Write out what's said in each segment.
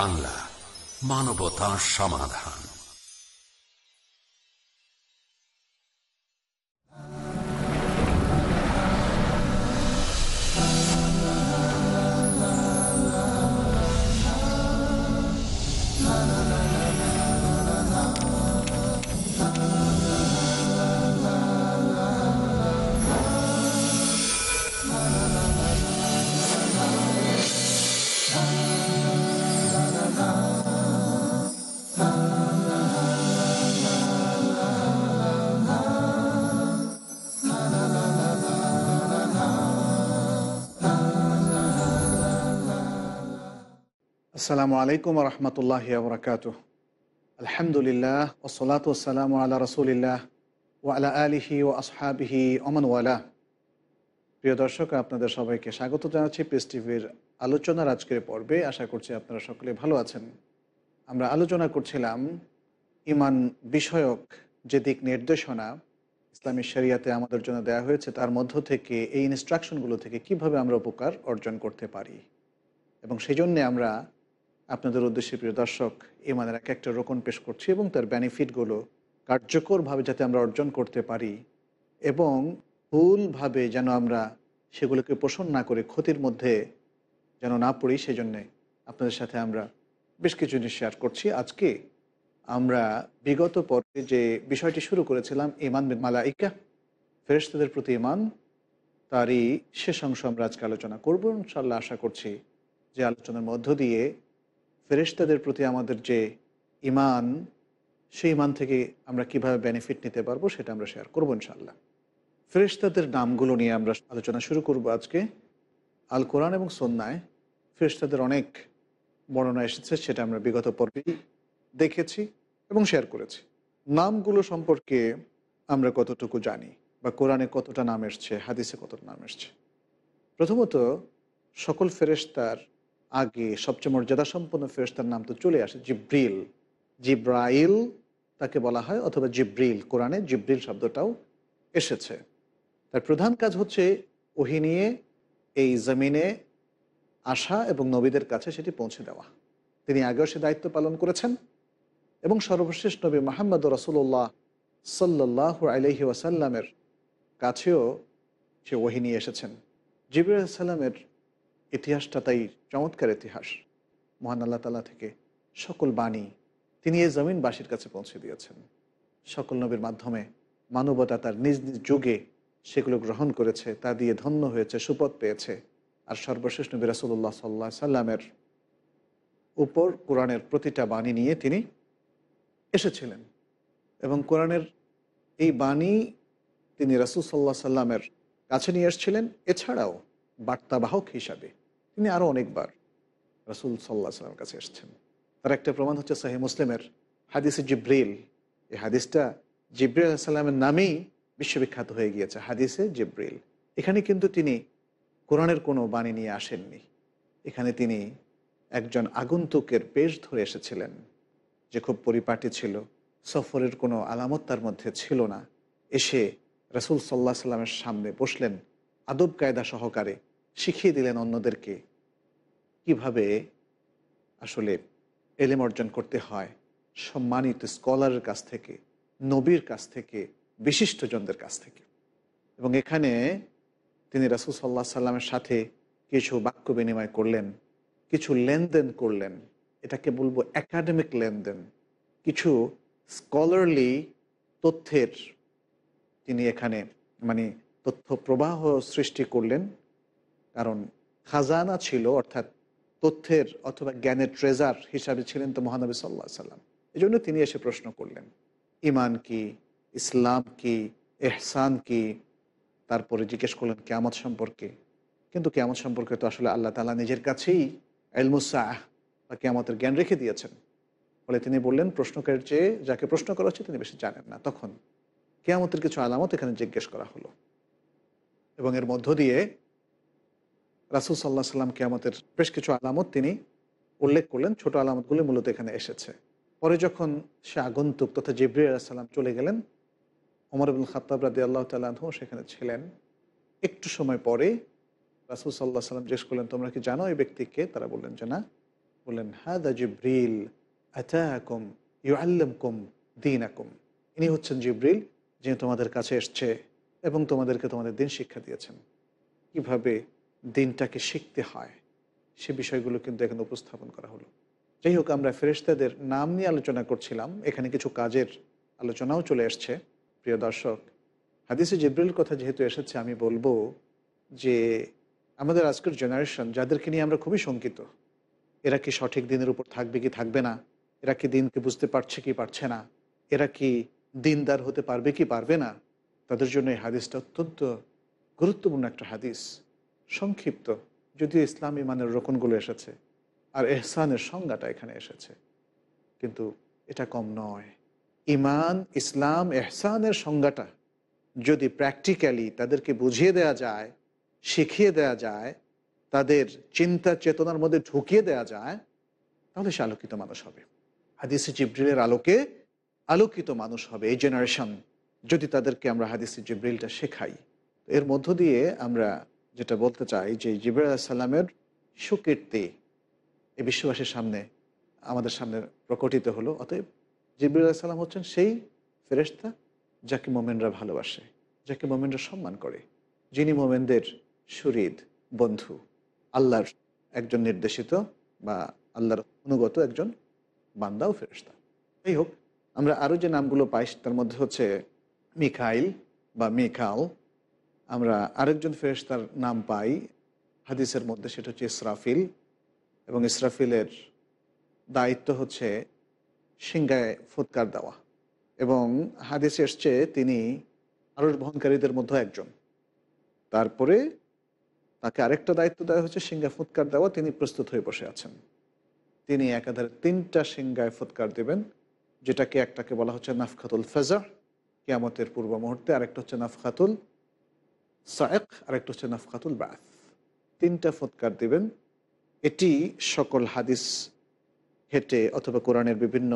বাংলা মানবতা সমাধান। আসসালামু আলাইকুম রহমতুল্লাহ বরকাত আলহামদুলিল্লাহ ওসলাত ওসালাম আল্লাহ রসুলিল্লাহ ও আলা আলিহি ও আসহাবিহি অমন ওয়ালা। প্রিয় দর্শক, আপনাদের সবাইকে স্বাগত জানাচ্ছি পিস টিভির আলোচনার আজকের পর্বে। আশা করছি আপনারা সকলে ভালো আছেন। আমরা আলোচনা করছিলাম ইমান বিষয়ক যে দিক নির্দেশনা ইসলামী শরিয়াতে আমাদের জন্য দেওয়া হয়েছে, তার মধ্য থেকে এই ইনস্ট্রাকশনগুলো থেকে কীভাবে আমরা উপকার অর্জন করতে পারি। এবং সেই জন্যে আমরা আপনাদের উদ্দেশ্যে প্রিয় দর্শক, ইমানের এক একটা রোকন পেশ করছি এবং তার বেনিফিটগুলো কার্যকরভাবে যাতে আমরা অর্জন করতে পারি এবং ভুলভাবে যেন আমরা সেগুলোকে পোষণ না করে ক্ষতির মধ্যে যেন না পড়ি সেই জন্যে আপনাদের সাথে আমরা বেশ কিছু জিনিস শেয়ার করছি। আজকে আমরা বিগত পর্বে যে বিষয়টি শুরু করেছিলাম ইমান বিন মালাইকা ফেরেস্তাদের প্রতি ইমান তারই শেষ অংশ আমরা আজকে আলোচনা করব। ইনশাল্লাহ আশা করছি যে আলোচনার মধ্য দিয়ে ফেরেশতাদের প্রতি আমাদের যে ইমান সেই ইমান থেকে আমরা কীভাবে বেনিফিট নিতে পারব সেটা আমরা শেয়ার করব ইনশাল্লাহ ফেরেশতাদের নামগুলো নিয়ে আমরা আলোচনা শুরু করব আজকে। আল কোরআন এবং সন্ন্যায় ফেরেশতাদের অনেক বর্ণনা এসেছে, সেটা আমরা বিগত পর্বেই দেখেছি এবং শেয়ার করেছি। নামগুলো সম্পর্কে আমরা কতটুকু জানি বা কোরআনে কতটা নাম এসছে, হাদিসে কতটা নাম এসছে? প্রথমত, সকল ফেরেশতার আগে সবচেয়ে মর্যাদা সম্পন্ন ফেরেস্তার নাম তো চলে আসে জিব্রিল। জিব্রাইল তাকে বলা হয় অথবা জিব্রিল, কোরআনে জিব্রিল শব্দটাও এসেছে। তার প্রধান কাজ হচ্ছে ওহি নিয়ে, এই জমিনে আসা এবং নবীদের কাছে সেটি পৌঁছে দেওয়া। তিনি আগেও সে দায়িত্ব পালন করেছেন এবং সর্বশেষ নবী মাহমদ রসুল্লাহ সাল্লাহ আলহি ওয়াসাল্লামের কাছেও সে ওহি নিয়ে এসেছেন। জিবুল সাল্লামের ইতিহাসটা তাই চমৎকার ইতিহাস। মহান আল্লাহ তালা থেকে সকল বাণী তিনি এই জমিনবাসীর কাছে পৌঁছে দিয়েছেন। সকল নবীর মাধ্যমে মানবতা তার নিজ নিজ যুগে সেগুলো গ্রহণ করেছে, তা দিয়ে ধন্য হয়েছে, সুপথ পেয়েছে। আর সর্বশেষ নবী রাসুল্লাহ সাল্লা সাল্লামের উপর কোরআনের প্রতিটা বাণী নিয়ে তিনি এসেছিলেন। এবং কোরআনের এই বাণী তিনি রাসুল সাল্লাহ সাল্লামের কাছে নিয়ে এসেছিলেন। এছাড়াও বার্তাবাহক হিসাবে তিনি আরও অনেকবার রসুল সাল্লাহ সাল্লামের কাছে এসছেন। তার একটা প্রমাণ হচ্ছে সাহি মুসলিমের হাদিসে জিব্রিল। এই হাদিসটা জিব্রিল সাল্লামের নামেই বিশ্ববিখ্যাত হয়ে গিয়েছে, হাদিসে জিব্রিল। এখানে কিন্তু তিনি কোরআনের কোনো বাণী নিয়ে আসেননি। এখানে তিনি একজন আগন্তুকের পেশ ধরে এসেছিলেন, যে খুব পরিপাটি ছিল, সফরের কোনো আলামত তার মধ্যে ছিল না। এসে রসুল সাল্লাহ সাল্লামের সামনে বসলেন, আদব কায়দা সহকারে শিখিয়ে দিলেন অন্যদেরকে কীভাবে আসলে এলেম অর্জন করতে হয়? সম্মানিত স্কলারের কাছ থেকে, নবীর কাছ থেকে, বিশিষ্টজনদের কাছ থেকে। এবং এখানে তিনি রাসুল সাল্লাহ সাল্লামের সাথে কিছু বাক্য বিনিময় করলেন, কিছু লেনদেন করলেন। এটাকে বলব একাডেমিক লেনদেন। কিছু স্কলারলি তথ্যের তিনি এখানে মানে তথ্য প্রবাহ সৃষ্টি করলেন। কারণ খাজানা ছিল, অর্থাৎ তথ্যের অথবা জ্ঞানের ট্রেজার হিসাবে ছিলেন তো মহানবী সাল্লাহ সাল্লাম। এই জন্য তিনি এসে প্রশ্ন করলেন, ইমান কি, ইসলাম কি এহসান কি? তারপরে জিজ্ঞেস করলেন, কেয়ামত সম্পর্কে। কিন্তু কেয়ামত সম্পর্কে তো আসলে আল্লাহ তালা নিজের কাছেই এলমুসাহ বা কেয়ামতের জ্ঞান রেখে দিয়েছেন। ফলে তিনি বললেন, প্রশ্নকারীর চেয়ে যাকে প্রশ্ন করা হচ্ছে তিনি বেশি জানেন না। তখন কেয়ামতের কিছু আলামত এখানে জিজ্ঞেস করা হলো। এবং এর মধ্য দিয়ে রাসুল সাল্লাহ সাল্লাম কেয়ামতের বেশ কিছু আলামত তিনি উল্লেখ করলেন। ছোট আলামতগুলি মূলত এখানে এসেছে। পরে যখন সে আগন্তুক তথা জিব্রি আলাহিসাল্লাম চলে গেলেন, ওমর আবুল খাতাব রাদি আল্লাহ তাল্লাহ সেখানে ছিলেন। একটু সময় পরে রাসুল সাল্লাহ সাল্লাম জিজ্ঞেস করলেন, তোমরা কি জানো এই ব্যক্তিকে? তারা বললেন, যে না। বললেন, হাদা জিব্রিল আতাকুম ইউ আল্লম আল্লামকুম দিন আকুম ইনি হচ্ছেন জিব্রিল, যিনি তোমাদের কাছে এসছে এবং তোমাদেরকে তোমাদের দিন শিক্ষা দিয়েছেন। কীভাবে দিনটাকে শিখতে হয়। সে বিষয়গুলো কিন্তু এখানে উপস্থাপন করা হলো। যাই হোক, আমরা ফেরেশতাদের নাম নিয়ে আলোচনা করছিলাম। এখানে কিছু কাজের আলোচনাও চলে এসছে প্রিয় দর্শক, হাদিসে জিব্রিল কথা যেহেতু এসেছে, আমি বলব যে আমাদের আজকের জেনারেশন যাদেরকে নিয়ে আমরা খুবই শঙ্কিত, এরা কি সঠিক দিনের উপর থাকবে কি থাকবে না? এরা কি দিনকে বুঝতে পারছে কি পারছে না? এরা কি দিনদার হতে পারবে কি পারবে না? তাদের জন্য এই হাদিসটা অত্যন্ত গুরুত্বপূর্ণ একটা হাদিস। সংক্ষিপ্ত, যদিও ইসলাম ইমানের রোকনগুলো এসেছে আর এহসানের সংজ্ঞাটা এখানে এসেছে। কিন্তু এটা কম নয়। ইমান, ইসলাম, এহসানের সংজ্ঞাটা যদি প্র্যাকটিক্যালি তাদেরকে বুঝিয়ে দেয়া যায়, শিখিয়ে দেয়া যায়, তাদের চিন্তা চেতনার মধ্যে ঢুকিয়ে দেয়া যায়, তাহলে সে আলোকিত মানুষ হবে। হাদিসি জিব্রিলের আলোকে আলোকিত মানুষ হবে এই জেনারেশন যদি তাদেরকে আমরা হাদিসি জিব্রিলটা শেখাই, এর মধ্য দিয়ে আমরা যেটা বলতে চাই যে জিব্রাইল সাল্লামের সুকীর্তি এই বিশ্ববাসীর সামনে, আমাদের সামনে প্রকটিত হলো। অতএব জিবরুল সাল্লাম হচ্ছেন সেই ফেরেশতা যাকে মোমেনরা ভালোবাসে, যাকে মোমেনরা সম্মান করে, যিনি মোমেনদের সুরিদ বন্ধু, আল্লাহর একজন নির্দেশিত বা আল্লাহর অনুগত একজন বান্দাও ফেরেশতা। যাই হোক, আমরা আরও যে নামগুলো পাই, তার মধ্যে হচ্ছে মিখাইল বা মিখাল আমরা আরেকজন ফেরেশতার নাম পাই। হাদিসের মধ্যে সেটা হচ্ছে ইসরাফিল এবং ইসরাফিলের দায়িত্ব হচ্ছে সিংগায় ফুৎকার দেওয়া এবং হাদিস এসছে তিনি আরস বহনকারীদের মধ্যে একজন। তারপরে তাকে আরেকটা দায়িত্ব দেওয়া হচ্ছে সিংহায় ফুৎকার দেওয়া। তিনি প্রস্তুত হয়ে বসে আছেন। তিনি একাধারে তিনটা সিংগায় ফুৎকার দেবেন, যেটাকে একটাকে বলা হচ্ছে নাফখাতুল ফেজা, কিয়ামতের পূর্ব মুহূর্তে, আরেকটা হচ্ছে নাফখাতুল সায়েক আরেকটা হচ্ছে নাফখাতুল বাথ তিনটা ফুৎকার দিবেন। এটি সকল হাদিস হেঁটে অথবা কোরআনের বিভিন্ন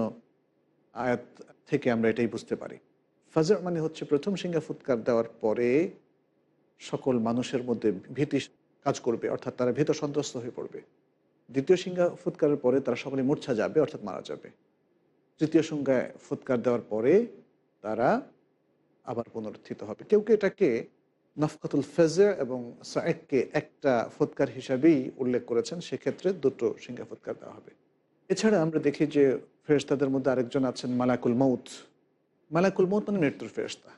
আয়াত থেকে আমরা এটাই বুঝতে পারি। ফাজর মানে হচ্ছে প্রথম সিংহা ফুৎকার দেওয়ার পরে সকল মানুষের মধ্যে ভীতি কাজ করবে, অর্থাৎ তারা ভীত সন্ত্রস্ত হয়ে পড়বে। দ্বিতীয় সিংহা ফুৎকারের পরে তারা সকলে মূর্ছা যাবে, অর্থাৎ মারা যাবে। তৃতীয় সংজ্ঞায় ফুৎকার দেওয়ার পরে তারা আবার পুনরুত্থিত হবে। কেউ কেউ এটাকে নফকাতুল ফেজে এবং সায়েককে একটা ফুৎকার হিসাবেই উল্লেখ করেছেন, সেক্ষেত্রে দুটো সিংহা ফুৎকার দেওয়া হবে। এছাড়া আমরা দেখি যে ফেরেস্তাদের মধ্যে আরেকজন আছেন মালাকুল মৌত মালাকুল মৌত মানে মৃত্যুর ফেরস্তা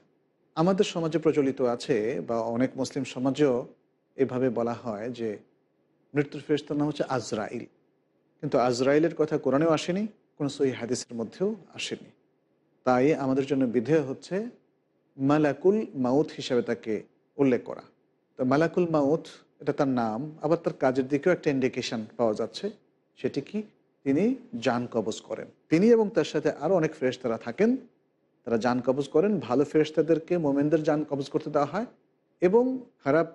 আমাদের সমাজে প্রচলিত আছে বা অনেক মুসলিম সমাজেও এভাবে বলা হয় যে মৃত্যুর ফেরেস্তার নাম হচ্ছে আজরাইল। কিন্তু আজরাইলের কথা কোরআনেও আসেনি, কোনো সহি হাদিসের মধ্যেও আসেনি। তাই আমাদের জন্য বিধেয় হচ্ছে মালাকুল মাউথ হিসাবে তাকে উল্লেখ করা। তো মালাকুল মাউথ এটা তার নাম, আবার তার কাজের দিকেও একটা ইন্ডিকেশন পাওয়া যাচ্ছে, সেটি কি? তিনি যান কবজ করেন। তিনি এবং তার সাথে আরও অনেক ফেরেশতারা থাকেন। তারা যান কবজ করেন, ভালো ফেরেশতাদেরকে, মোমেনদের যান কবজ করতে দেওয়া হয় এবং খারাপ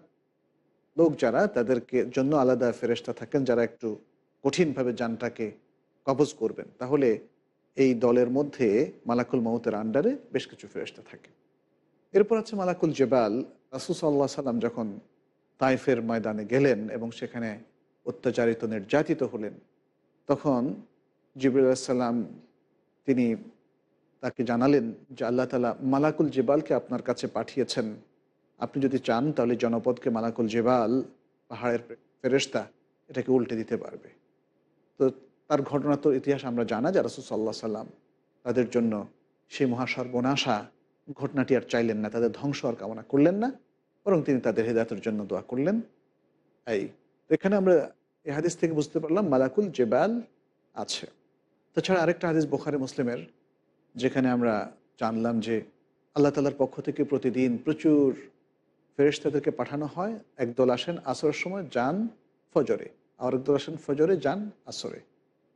লোক যারা, তাদেরকে জন্য আলাদা ফেরেশতা থাকেন যারা একটু কঠিনভাবে যানটাকে কবজ করবেন। তাহলে এই দলের মধ্যে মালাকুল মাউতের আন্ডারে বেশ কিছু ফেরেশতা থাকে। এরপর আছে মালাকুল জেবাল। রাসুস আল্লাহ সাল্লাম যখন তাইফের ময়দানে গেলেন এবং সেখানে অত্যাচারিত, নির্যাতিত হলেন, তখন জিবুল তিনি তাকে জানালেন যে আল্লাহ তালা মালাকুল জেবালকে আপনার কাছে পাঠিয়েছেন। আপনি যদি চান তাহলে জনপদকে মালাকুল জেবাল, পাহাড়ের ফেরেস্তা এটাকে উল্টে দিতে পারবে। তো তার ঘটনা তো ইতিহাস আমরা জানা যে রাসুল সাল্লাম তাদের জন্য সেই মহাসর্বনাশা ঘটনাটি আর চাইলেন না, তাদের ধ্বংস আর কামনা করলেন না, বরং তিনি তাদের হেদায়তের জন্য দোয়া করলেন। এই এখানে আমরা এই হাদিস থেকে বুঝতে পারলাম মালাকুল জেবাল আছে। তাছাড়া আরেকটা হাদিস বোখারি মুসলিমের, যেখানে আমরা জানলাম যে আল্লাহ তালার পক্ষ থেকে প্রতিদিন প্রচুর ফেরেশতাদেরকে পাঠানো হয়। একদল আসেন আসরের সময়, যান ফজরে। আর একদল আসেন ফজরে, যান আসরে।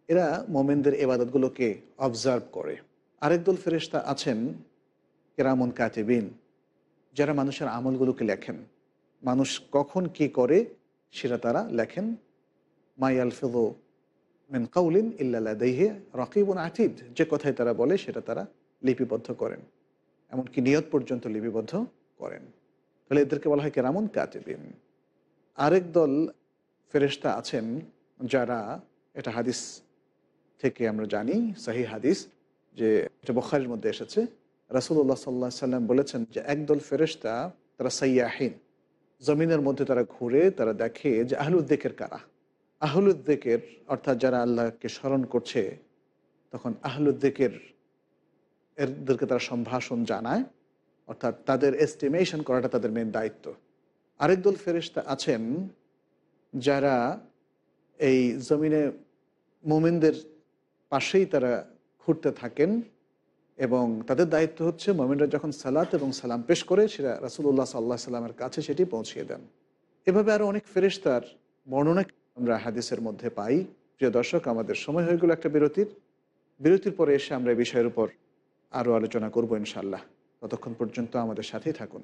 এরা মোমেনদের এবাদতগুলোকে অবজার্ভ করে। আরেক দল ফেরেশতা আছেন কেরামন কাতেবিন, যারা মানুষের আমলগুলোকে লেখেন। মানুষ কখন কি করে সেটা তারা লেখেন। মাই আলফেদো মেন কাউলিন ইল্লা দেহে রকিবুন আতিদ, যে কথায় তারা বলে সেটা তারা লিপিবদ্ধ করেন, এমনকি নিয়ত পর্যন্ত লিপিবদ্ধ করেন। তাহলে এদেরকে বলা হয় কেরামন কাতেবিন। আরেক দল ফেরেস্তা আছেন যারা এটা হাদিস থেকে আমরা জানি সাহি হাদিস, যে এটা বখারের মধ্যে এসেছে। রাসুল্লাহ সাল্লাহ সাল্লাম বলেছেন যে একদল ফেরেশতা, তারা সাইয়াহীন। জমিনের মধ্যে তারা ঘুরে তারা দেখে যে আহলুদ্দেকের কারা? আহলুদ্দেকের অর্থাৎ যারা আল্লাহকে স্মরণ করছে, তখন আহলুদ্দেকের এদেরকে তারা সম্ভাষণ জানায়, অর্থাৎ তাদের এস্টিমেশন করাটা তাদের মেন দায়িত্ব। আরেক দল ফেরিস্তা আছেন, যারা এই জমিনে মোমিনদের পাশেই তারা ঘুরতে থাকেন এবং তাদের দায়িত্ব হচ্ছে মমিনরা যখন সালাত এবং সালাম পেশ করে, সেটা রাসুল্লাহ সাল্লাহ সাল্লামের কাছে সেটি পৌঁছিয়ে দেন। এভাবে আরও অনেক ফেরিস্তার বর্ণনা আমরা হাদিসের মধ্যে পাই। প্রিয় দর্শক, আমাদের সময় হয়ে গেল একটা বিরতির। বিরতির পরে এসে আমরা এই বিষয়ের উপর আরও আলোচনা করব ইনশাল্লাহ ততক্ষণ পর্যন্ত আমাদের সাথেই থাকুন।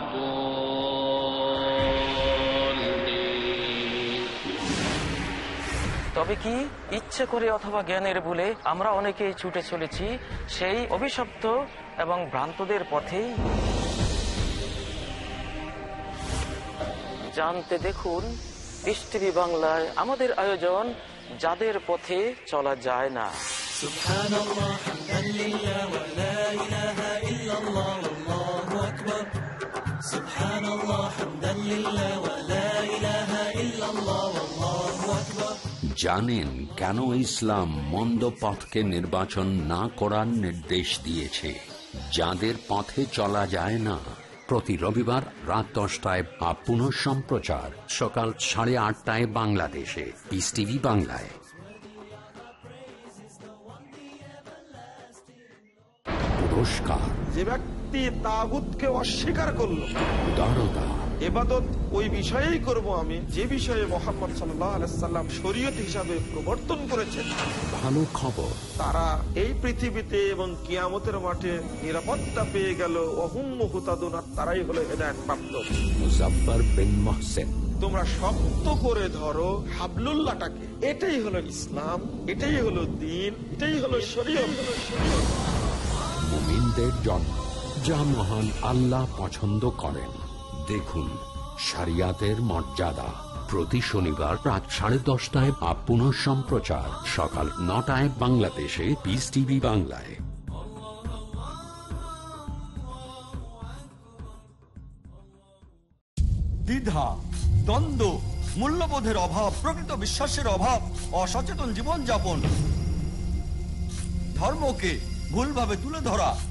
তবে কি ইচ্ছে করে অথবা জ্ঞানের ভুলে আমরা অনেকেই ছুটে চলেছি সেই অভিশপ্ত এবং ভ্রান্তদের পথেই। জানতে দেখুন পিস বাংলায় আমাদের আয়োজন, যাদের পথে চলা যায় না। জানেন কেন ইসলাম মন্দ পথকে নির্বাচন না করার নির্দেশ দিয়েছে। যাদের পথে চলা যায় না। প্রতি রবিবার রাত দশটায় বা পুনঃ সম্প্রচার। সকাল সাড়ে আটটায় বাংলাদেশে। পিস টিভি বাংলায়। পুরস্কার। যে ব্যক্তি তাগুতকে অস্বীকার করল। উদারতা। এবাদত ওই বিষয়েই করব আমি। যে বিষয়ে মোহাম্মদ আলাইসাল্লাম শরীয়ত হিসাবে প্রবর্তন করেছেন ভালো খবর। তারা এই পৃথিবীতে এবং কিয়ামতের মাঠে নিরাপত্তা পেয়ে গেল। অহুম হুতাদুন তারাই হলো হেদায়ত প্রাপ্ত। মুজফার বিন মহসেন। তোমরা শক্ত করে ধরো হাবলুল্লাহটাকে। এটাই হলো ইসলাম এটাই হলো দিন এটাই হলো শরীয়ত। মুমিনদের জন্ম যা মহান আল্লাহ পছন্দ করেন। দেখুন, শরিয়াতের মর্যাদা। প্রতি শনিবার রাত সাড়ে দশটায় বা পুনঃ সম্প্রচার। সকাল নটায় বাংলাদেশে পিস টিভি বাংলায়। দ্বিধা, দ্বন্দ্ব, মূল্যবোধের অভাব, প্রকৃত বিশ্বাসের অভাব, অসচেতন জীবনযাপন। ধর্মকে ভুলভাবে তুলে ধরা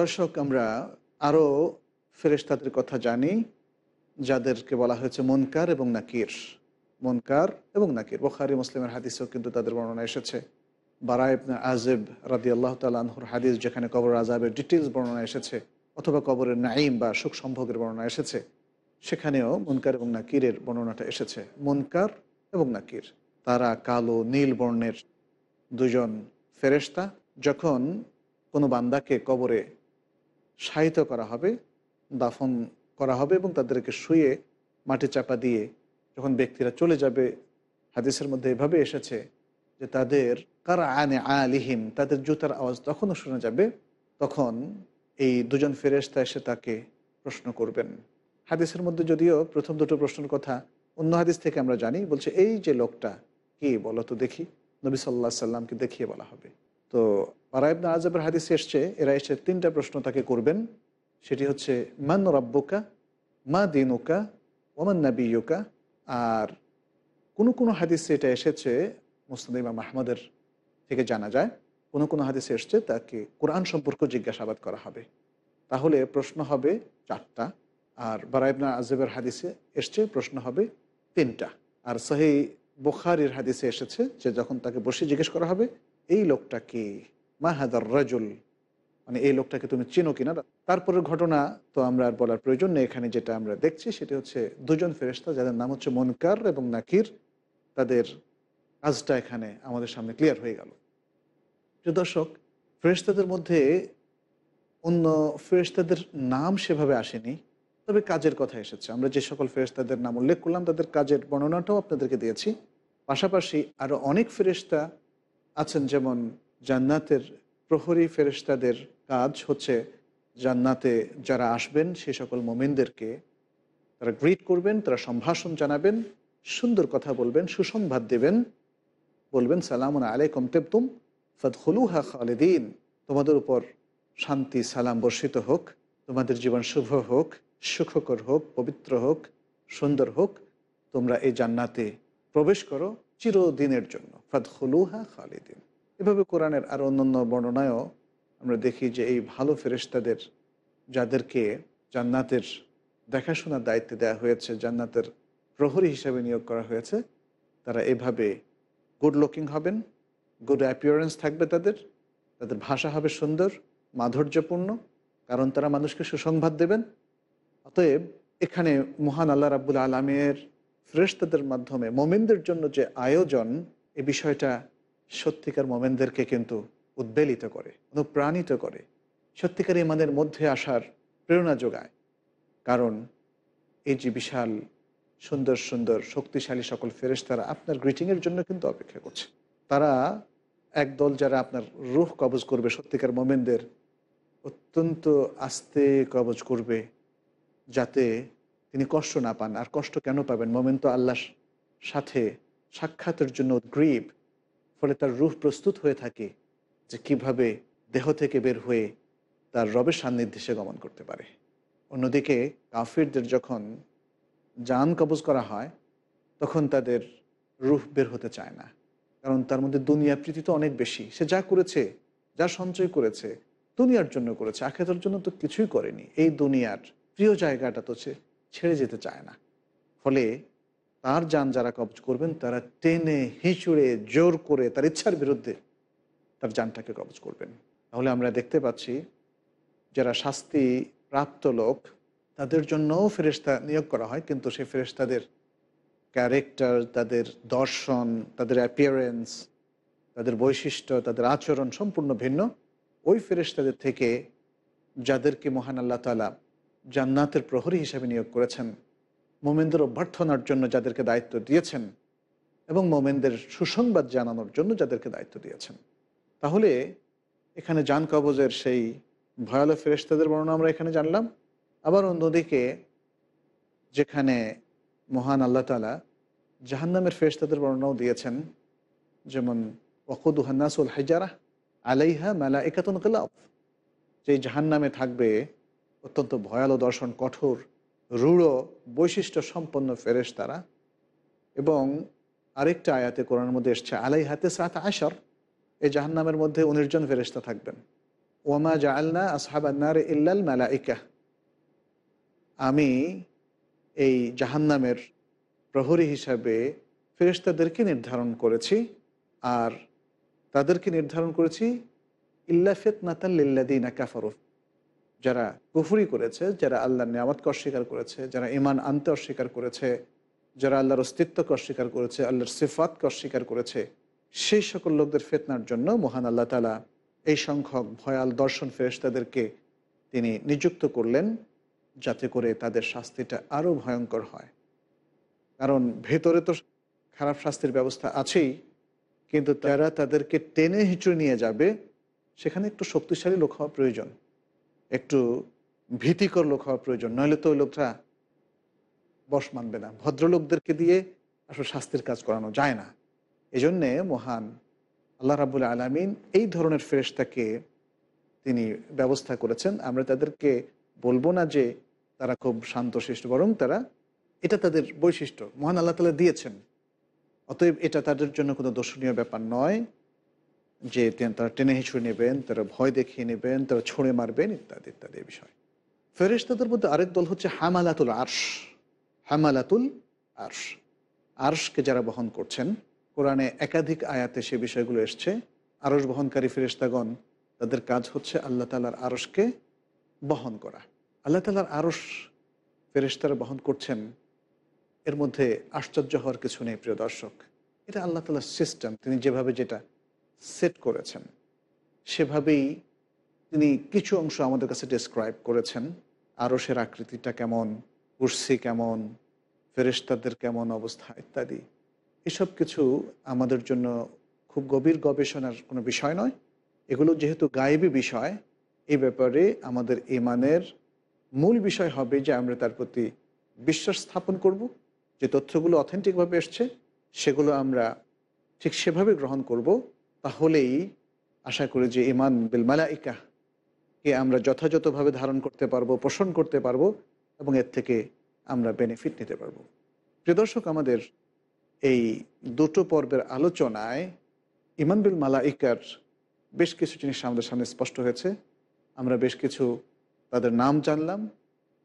দর্শক, আমরা আরও ফেরেশতাদের কথা জানি, যাদেরকে বলা হয়েছে মনকার এবং নাকির। মনকার এবং নাকির। বখারি, মুসলিমের হাদিসও কিন্তু তাদের বর্ণনা এসেছে। বারা ইবনে আজেব রাদি আল্লাহ তালহুর হাদিস, যেখানে কবর আজাবের ডিটেলস বর্ণনা এসেছে, অথবা কবরের নাইম বা সুখ সম্ভোগের বর্ণনা এসেছে, সেখানেও মুনকার এবং নাকিরের বর্ণনাটা এসেছে। মুনকার এবং নাকির, তারা কালো, নীল বর্ণের দুজন ফেরেশতা, যখন কোনো বান্দাকে কবরে শায়িত করা হবে, দাফন করা হবে এবং তাদেরকে শুয়ে মাটি চাপা দিয়ে যখন ব্যক্তিরা চলে যাবে, হাদিসের মধ্যে এভাবে এসেছে যে তাদের কার আনে আলিহিম, তাদের জুতার আওয়াজ তখনও শোনা যাবে তখন এই দুজন ফেরেশতা এসে তাকে প্রশ্ন করবেন। হাদিসের মধ্যে যদিও প্রথম দুটো প্রশ্নের কথা অন্য হাদিস থেকে আমরা জানি, বলছে, এই যে লোকটা, কে বলো তো দেখি? নবী সাল্লাহ সাল্লামকে দেখিয়ে বলা হবে। তো পারাইবনা আজবের হাদিসে এসছে, এরা এসে তিনটা প্রশ্ন তাকে করবেন। সেটি হচ্ছে, মান রব্বকা, মা দিনুকা ওমান নাবিয়ুকা? আর কোনো কোনো হাদিসে এটা এসেছে, মুসলিম ইমাম আহমদের থেকে জানা যায়, কোনো কোনো হাদিসে এসছে তাকে কোরআন সম্পর্ক জিজ্ঞাসাবাদ করা হবে। তাহলে প্রশ্ন হবে চারটা, আর বারাইবনা আজবের হাদিসে এসছে, প্রশ্ন হবে তিনটা। আর সহি বুখারির হাদিসে এসেছে যে যখন তাকে বসে জিজ্ঞেস করা হবে এই লোকটা কি মাহাদার রাজুল মানে এই লোকটাকে তুমি চিনো কিনা? তারপরের ঘটনা তো আমরা আর বলার প্রয়োজন নেই। এখানে যেটা আমরা দেখছি সেটি হচ্ছে দুজন ফেরেস্তা যাদের নাম হচ্ছে মনকার এবং নাকির। তাদের কাজটা এখানে আমাদের সামনে ক্লিয়ার হয়ে গেল। দর্শক ফেরেস্তাদের মধ্যে অন্য ফেরেস্তাদের নাম সেভাবে আসেনি, তবে কাজের কথা এসেছে। আমরা যে সকল ফেরেস্তাদের নাম উল্লেখ করলাম, তাদের কাজের বর্ণনাটাও আপনাদেরকে দিয়েছি। পাশাপাশি আরও অনেক ফেরেস্তা আছেন যেমন জান্নাতের প্রহরী ফেরেস্তাদের কাজ হচ্ছে জান্নাতে যারা আসবেন, সে সকল মোমেনদেরকে তারা গ্রিট করবেন, তারা সম্ভাষণ জানাবেন, সুন্দর কথা বলবেন, সুসংবাদ দেবেন, বলবেন, সালামুন আলাইকুম তেবতুম, ফদখলুহা খালেদিন। তোমাদের উপর শান্তি, সালাম বর্ষিত হোক, তোমাদের জীবন শুভ হোক, সুখকর হোক, পবিত্র হোক, সুন্দর হোক, তোমরা এই জান্নাতে প্রবেশ করো। চিরদিনের জন্য। ফদখলুহা খালিদিন। এভাবে কোরআনের আর অন্যান্য বর্ণনায়ও আমরা দেখি যে এই ভালো ফেরেশতাদের, যাদেরকে জান্নাতের দেখাশোনার দায়িত্বে দেওয়া হয়েছে, জান্নাতের প্রহরী হিসাবে নিয়োগ করা হয়েছে, তারা এভাবে গুড লুকিং হবেন গুড অ্যাপিয়ারেন্স থাকবে তাদের তাদের ভাষা হবে সুন্দর, মাধুর্যপূর্ণ, কারণ তারা মানুষকে সুসংবাদ দেবেন। অতএব এখানে মহান আল্লাহ রাবুল আলমের ফ্রেস্তাদের মাধ্যমে, মোমেনদের জন্য যে আয়োজন, এ বিষয়টা সত্যিকার মোমেনদেরকে কিন্তু উদ্বেলিত করে, অনুপ্রাণিত করে। সত্যিকার ইমানের মধ্যে আসার প্রেরণা যোগায়। কারণ এই যে বিশাল, সুন্দর সুন্দর, শক্তিশালী সকল ফেরেশতারা আপনার গ্রিটিংয়ের জন্য কিন্তু অপেক্ষা করছে। তারা একদল যারা আপনার রুহ কবজ করবে, সত্যিকার মোমেনদের অত্যন্ত আস্তে কবজ করবে, যাতে তিনি কষ্ট না পান। আর কষ্ট কেন পাবেন? মোমেন তো আল্লাহর সাথে সাক্ষাতের জন্য গ্রীব। ফলে তার রুহ প্রস্তুত হয়ে থাকে যে কীভাবে দেহ থেকে বের হয়ে তার রবের সান্নিধ্যে সে গমন করতে পারে। অন্যদিকে কাফিরদের যখন জান কবজ করা হয়, তখন তাদের রুহ বের হতে চায় না। কারণ তার মধ্যে দুনিয়া প্রীতি তো অনেক বেশি। সে যা করেছে, যা সঞ্চয় করেছে, দুনিয়ার জন্য করেছে। আখেতার জন্য তো কিছুই করেনি। এই দুনিয়ার প্রিয় জায়গাটা তো সে ছেড়ে যেতে চায় না। ফলে তার যান যারা কবজ করবেন, তারা টেনে হিঁচুড়ে, জোর করে তার ইচ্ছার বিরুদ্ধে তার যানটাকে কবজ করবেন। তাহলে আমরা দেখতে পাচ্ছি, যারা শাস্তি প্রাপ্ত লোক, তাদের জন্যও ফেরেস্তা নিয়োগ করা হয়, কিন্তু সেই ফেরেস্তাদের ক্যারেক্টার তাদের দর্শন, তাদের অ্যাপিয়ারেন্স তাদের বৈশিষ্ট্য, তাদের আচরণ সম্পূর্ণ ভিন্ন। ওই ফেরেস্তাদের থেকে যাদেরকে মহান আল্লাহ তালা জান্নাতের প্রহরী হিসাবে নিয়োগ করেছেন, মোমেনদের অভ্যর্থনার জন্য যাদেরকে দায়িত্ব দিয়েছেন এবং মোমেনদের সুসংবাদ জানানোর জন্য যাদেরকে দায়িত্ব দিয়েছেন। তাহলে এখানে জান কবজের সেই ভয়ালো ফেরেস্তাদের বর্ণনা আমরা এখানে জানলাম। আবার অন্যদিকে যেখানে মহান আল্লাহ তালা জাহান্নামের ফেরেস্তাদের বর্ণনাও দিয়েছেন, যেমন ওকুদ হান্নাসুল হাইজারা আলাইহা মেলা একাতন গলাফ যে জাহান্নামে থাকবে অত্যন্ত ভয়ালো দর্শন, কঠোর, রূঢ়, বৈশিষ্ট্য সম্পন্ন ফেরেশ তারা এবং আরেকটা আয়াতে কোরআনের মধ্যে এসছে আলাই হাতে সাত আশর। এই জাহান্নামের মধ্যে উনিশ জন ফেরেস্তা থাকবেন। ওয়ামা জাআলনা আসহাবান্নার ইল্লাল মালা মালাইকা। আমি এই জাহান্নামের প্রহরী হিসাবে ফেরেস্তাদেরকে নির্ধারণ করেছি আর তাদেরকে নির্ধারণ করেছি, ইল্লা ফেতনাতাল্লিল্লাদিনা কাফারুফ যারা কুফুরি করেছে, যারা আল্লাহর নিয়ামতকে অস্বীকার করেছে, যারা ইমান আনতে অস্বীকার করেছে, যারা আল্লাহর অস্তিত্বকে অস্বীকার করেছে, আল্লাহর সিফাতকে অস্বীকার করেছে, সেই সকল লোকদের ফেতনার জন্য মহান আল্লাহ তালা এই সংখ্যক ভয়াল দর্শন ফেরেস্তাদেরকে তিনি নিযুক্ত করলেন, যাতে করে তাদের শাস্তিটা আরও ভয়ঙ্কর হয়। কারণ ভেতরে তো খারাপ শাস্তির ব্যবস্থা আছেই, কিন্তু তারা তাদেরকে টেনে হিঁচড়ে নিয়ে যাবে, সেখানে একটু শক্তিশালী লোক হওয়া প্রয়োজন। একটু ভীতিকর লোক হওয়া প্রয়োজন। নইলে তো ওই লোকটা বস মানবে না। ভদ্রলোকদেরকে দিয়ে আসলে শাস্তির কাজ করানো যায় না। এই জন্যে মহান আল্লাহ রাবুল আলমিন এই ধরনের ফেরেশতাকে তিনি ব্যবস্থা করেছেন। আমরা তাদেরকে বলব না যে তারা খুব শান্তশিষ্ট, বরং তারা এটা তাদের বৈশিষ্ট্য। মহান আল্লাহ তালা দিয়েছেন। অতএব এটা তাদের জন্য কোনো দর্শনীয় ব্যাপার নয়। যে তারা টেনে হিঁচড়ে নেবেন, তারা ভয় দেখিয়ে নেবেন, তারা ছুঁড়ে মারবেন, ইত্যাদি ইত্যাদি বিষয়। ফেরেশতাদের মধ্যে আরেক দল হচ্ছে হামালাতুল আর্শ। হামালাতুল আর্শ। আর্শকে যারা বহন করছেন, কোরআনে একাধিক আয়াতে সে বিষয়গুলো এসছে। আরস বহনকারী ফেরেশতাগণ, তাদের কাজ হচ্ছে আল্লাহ তালার আরসকে বহন করা। আল্লাহ তালার আরস ফেরেশতারা বহন করছেন, এর মধ্যে আশ্চর্য হওয়ার কিছু নেই, প্রিয় দর্শক। এটা আল্লাহ তালার সিস্টেম তিনি যেভাবে যেটা সেট করেছেন। সেভাবেই তিনি কিছু অংশ আমাদের কাছে ডেসক্রাইব করেছেন। আরসের আকৃতিটা কেমন, কুর্সি কেমন, ফেরেশতাদের কেমন অবস্থা ইত্যাদি। এসব কিছু আমাদের জন্য খুব গভীর গবেষণার কোনো বিষয় নয়। এগুলো যেহেতু গায়েবী বিষয় এই ব্যাপারে আমাদের ইমানের মূল বিষয় হবে যে আমরা তার প্রতি বিশ্বাস স্থাপন করব, যে তথ্যগুলো অথেন্টিকভাবে এসছে, সেগুলো আমরা ঠিক সেভাবে গ্রহণ করব। তাহলেই আশা করি যে ইমান বিল মালাইকা কে আমরা যথাযথভাবে ধারণ করতে পারব, পোষণ করতে পারব এবং এর থেকে আমরা বেনিফিট নিতে পারব। প্রিয় দর্শক, আমাদের এই দুটো পর্বের আলোচনায় ইমান বিল মালাইকার বেশ কিছু জিনিস আমাদের সামনে স্পষ্ট হয়েছে। আমরা বেশ কিছু তাদের নাম জানলাম,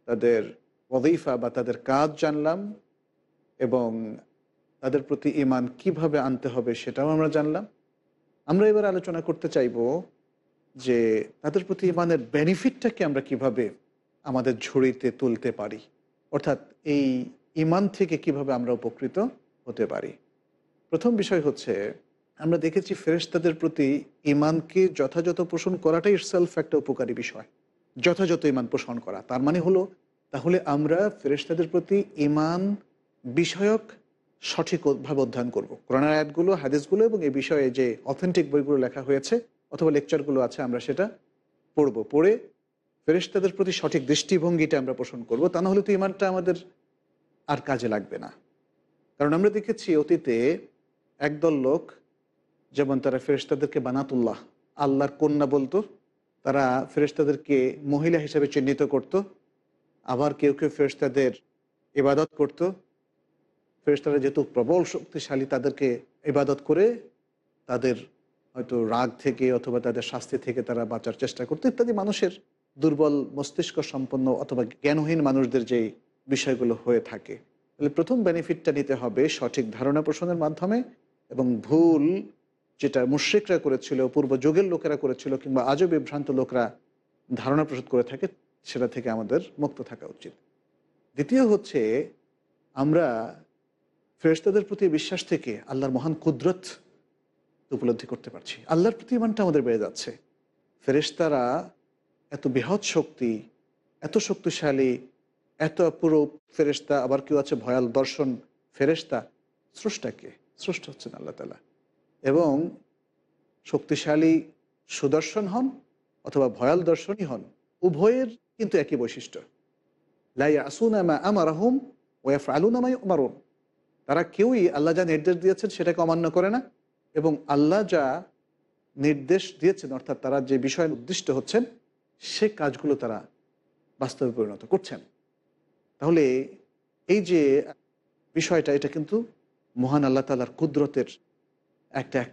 তাদের ওদিফা বা তাদের কাজ জানলাম এবং তাদের প্রতি ইমান কীভাবে আনতে হবে সেটাও আমরা জানলাম। আমরা এবার আলোচনা করতে চাইব যে তাদের প্রতি ইমানের বেনিফিটটাকে আমরা কীভাবে আমাদের ঝুড়িতে তুলতে পারি? অর্থাৎ এই ইমান থেকে কীভাবে আমরা উপকৃত হতে পারি? প্রথম বিষয় হচ্ছে, আমরা দেখেছি ফেরেশতাদের প্রতি ইমানকে যথাযথ পোষণ করাটাই সেলফ একটা উপকারী বিষয়। যথাযথ ইমান পোষণ করা। তার মানে হলো, তাহলে আমরা ফেরেশতাদের প্রতি ইমান বিষয়ক সঠিকভাবে অধ্যয়ন করব। কোরআনের আয়াতগুলো, হাদিসগুলো এবং এই বিষয়ে যে অথেন্টিক বইগুলো লেখা হয়েছে অথবা লেকচারগুলো আছে, আমরা সেটা পড়ব। পড়ে ফেরেশতাদের প্রতি সঠিক দৃষ্টিভঙ্গিটা আমরা পোষণ করব। তা না হলে তো ইমানটা আমাদের আর কাজে লাগবে না। কারণ আমরা দেখেছি অতীতে একদল লোক, যেমন তারা ফেরেশতাদেরকে বানাতুল্লাহ, আল্লাহর কন্যা বলতো, তারা ফেরেশতাদেরকে মহিলা হিসেবে চিহ্নিত করত, আবার কেউ কেউ ফেরেশতাদের ইবাদত করত ফেরেশতারা যেহেতু প্রবল শক্তিশালী তাদেরকে ইবাদত করে, তাদের হয়তো রাগ থেকে অথবা তাদের শাস্তি থেকে তারা বাঁচার চেষ্টা করতো, ইত্যাদি মানুষের দুর্বল মস্তিষ্ক সম্পন্ন অথবা জ্ঞানহীন মানুষদের যে বিষয়গুলো হয়ে থাকে। তাহলে প্রথম বেনিফিটটা নিতে হবে সঠিক ধারণা পোষণের মাধ্যমে এবং ভুল যেটা মুশ্রিকরা করেছিল, পূর্ব যুগের লোকেরা করেছিল কিংবা আজও বিভ্রান্ত লোকরা ধারণা প্রস্তুত করে থাকে, সেটা থেকে আমাদের মুক্ত থাকা উচিত। দ্বিতীয় হচ্ছে আমরা ফেরেশতাদের প্রতি বিশ্বাস থেকে আল্লাহর মহান কুদরত উপলব্ধি করতে পারছি। আল্লাহর প্রতি ইমানটা আমাদের বেড়ে যাচ্ছে। ফেরেশতারা এত বৃহৎ শক্তি, এত শক্তিশালী, এত অপরূপ ফেরেশতা, আবার কেউ আছে ভয়াল দর্শন ফেরেশতা স্রষ্টাকে স্রষ্ট হচ্ছেন আল্লাহ তালা এবং শক্তিশালী সুদর্শন হন অথবা ভয়াল দর্শনই হন, উভয়ের কিন্তু একই বৈশিষ্ট্য। লাই আসুন আমা আমার আহম ওয়াফ আলুন আমায় মারুন তারা কেউই আল্লাহ যা নির্দেশ দিয়েছেন সেটাকে অমান্য করে না। এবং আল্লাহ যা নির্দেশ দিয়েছেন, অর্থাৎ তারা যে বিষয়ে উদ্দিষ্ট হচ্ছেন, সে কাজগুলো তারা বাস্তবে পরিণত করছেন। তাহলে এই যে বিষয়টা, এটা কিন্তু মহান আল্লাহ তালার কুদরতের একটা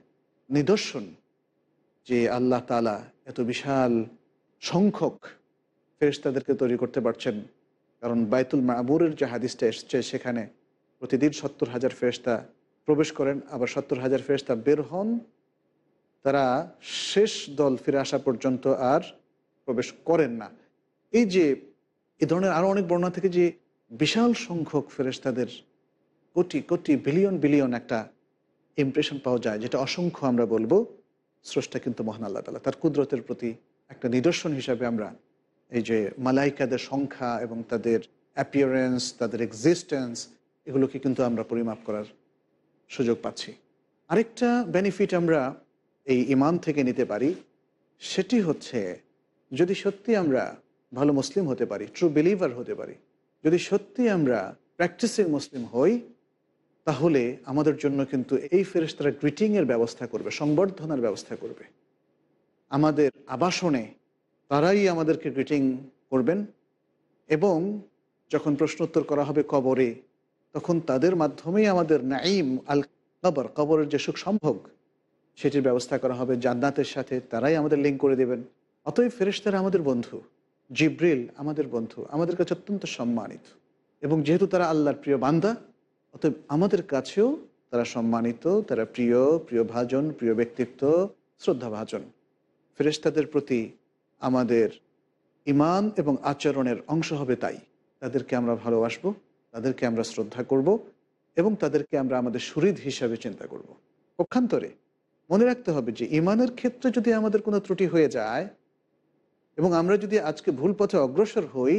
নিদর্শন যে আল্লাহ তালা এত বিশাল সংখ্যক ফেরেশতাদেরকে তৈরি করতে পারছেন। কারণ বাইতুল মাবুরের যে হাদিসটা এসছে, সেখানে প্রতিদিন সত্তর হাজার ফেরেশতা প্রবেশ করেন, আবার সত্তর হাজার ফেরেশতা বের হন। তারা শেষ দল ফিরে আসা পর্যন্ত আর প্রবেশ করেন না। এই যে, এ ধরনের আরও অনেক বর্ণনা থেকে যে, বিশাল সংখ্যক ফেরেশতাদের কোটি কোটি, বিলিয়ন বিলিয়ন একটা ইমপ্রেশন পাওয়া যায়, যেটা অসংখ্য আমরা বলব। স্রষ্টা কিন্তু মহান আল্লাহ তালা তার কুদরতের প্রতি একটা নিদর্শন হিসাবে আমরা এই যে, মালাইকাদের সংখ্যা এবং তাদের অ্যাপিয়ারেন্স তাদের এক্সিস্টেন্স এগুলোকে কিন্তু আমরা পরিমাপ করার সুযোগ পাচ্ছি। আরেকটা বেনিফিট আমরা এই ইমান থেকে নিতে পারি, সেটি হচ্ছে যদি সত্যি আমরা ভালো মুসলিম হতে পারি ট্রু বিলিভার হতে পারি, যদি সত্যি আমরা প্র্যাকটিসিং মুসলিম হই, তাহলে আমাদের জন্য কিন্তু এই ফেরেশতারা গ্রিটিংয়ের ব্যবস্থা করবে, সংবর্ধনার ব্যবস্থা করবে। আমাদের আবাসনে তারাই আমাদেরকে গ্রিটিং করবেন এবং যখন প্রশ্নোত্তর করা হবে কবরে তখন তাদের মাধ্যমেই আমাদের নাইম আল কবর, কবরের যে সুখ সম্ভোগ, সেটির ব্যবস্থা করা হবে, জান্নাতের সাথে তারাই আমাদের লিঙ্ক করে দেবেন। অতএব ফেরেশতারা আমাদের বন্ধু, জিব্রিল আমাদের বন্ধু, আমাদের কাছে অত্যন্ত সম্মানিত। এবং যেহেতু তারা আল্লাহর প্রিয় বান্দা, অতএব আমাদের কাছেও তারা সম্মানিত, তারা প্রিয় প্রিয় ভাজন, প্রিয় ব্যক্তিত্ব, শ্রদ্ধা ভাজন। ফেরেশতাদের প্রতি আমাদের ইমান এবং আচরণের অংশ হবে তাই। তাদেরকে আমরা ভালোবাসবো। তাদেরকে আমরা শ্রদ্ধা করব এবং তাদেরকে আমরা আমাদের সুরিদ হিসাবে চিন্তা করব। পক্ষান্তরে মনে রাখতে হবে যে ইমানের ক্ষেত্রে যদি আমাদের কোনো ত্রুটি হয়ে যায় এবং আমরা যদি আজকে ভুল পথে অগ্রসর হই,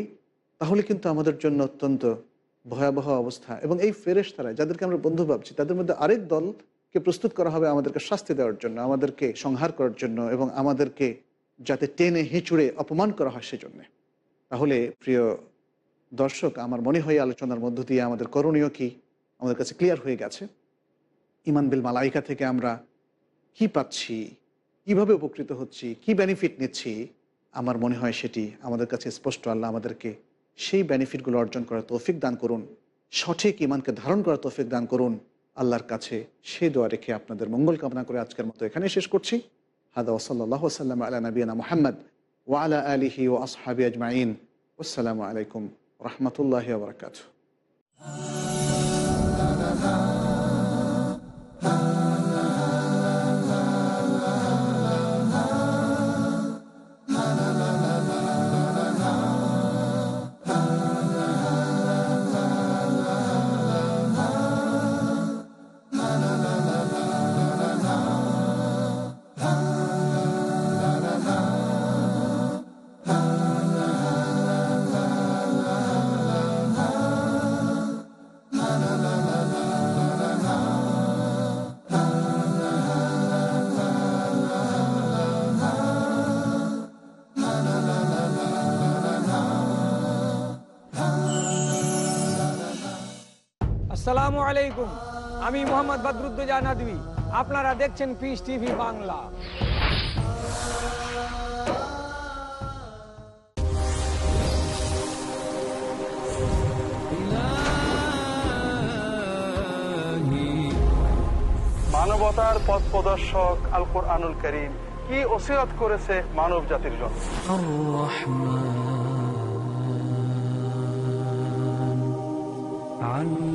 তাহলে কিন্তু আমাদের জন্য অত্যন্ত ভয়াবহ অবস্থা এবং এই ফেরেশ তারা যাদেরকে আমরা বন্ধু ভাবছি, তাদের মধ্যে আরেক দলকে প্রস্তুত করা হবে আমাদেরকে শাস্তি দেওয়ার জন্য, আমাদেরকে সংহার করার জন্য এবং আমাদেরকে যাতে টেনে হিঁচুড়ে অপমান করা হয় সেজন্যে তাহলে প্রিয় দর্শক, আমার মনে হয় আলোচনার মধ্য দিয়ে আমাদের করণীয় কি? আমাদের কাছে ক্লিয়ার হয়ে গেছে। ইমান বিল মালাইকা থেকে আমরা কি পাচ্ছি? কীভাবে উপকৃত হচ্ছি? কি বেনিফিট নিচ্ছি? আমার মনে হয় সেটি আমাদের কাছে স্পষ্ট। আল্লাহ আমাদেরকে সেই বেনিফিটগুলো অর্জন করার তৌফিক দান করুন। সঠিক ইমানকে ধারণ করার তৌফিক দান করুন। আল্লাহর কাছে সে দোয়া রেখে আপনাদের মঙ্গল কামনা করে আজকের মতো এখানে শেষ করছি। হাদা ওসল্লাহ সাল্লাম আলা নবীনা মোহাম্মদ ওয়ালা আলিহি ও আসহাবি আজমাইন। আসসালামু আলাইকুম রহমতুল্লাহ বরকাত আসসালামু আলাইকুম। আমি মোহাম্মদ বদরুদ্দোজা নদী আপনারা দেখছেন পিস টিভি বাংলা। মানবতার পথ প্রদর্শক আল কোরআনুল করিম কি ওসিয়ত করেছে মানব জাতির জন্য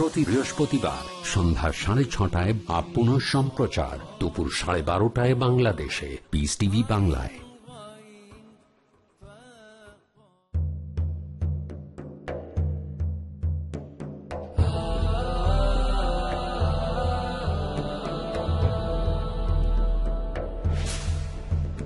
প্রতি বৃহস্পতিবার সন্ধ্যা সাড়ে ছটায় বা পুনঃ সম্প্রচার দুপুর সাড়ে বারোটায় বাংলাদেশে পিস টিভি বাংলায়।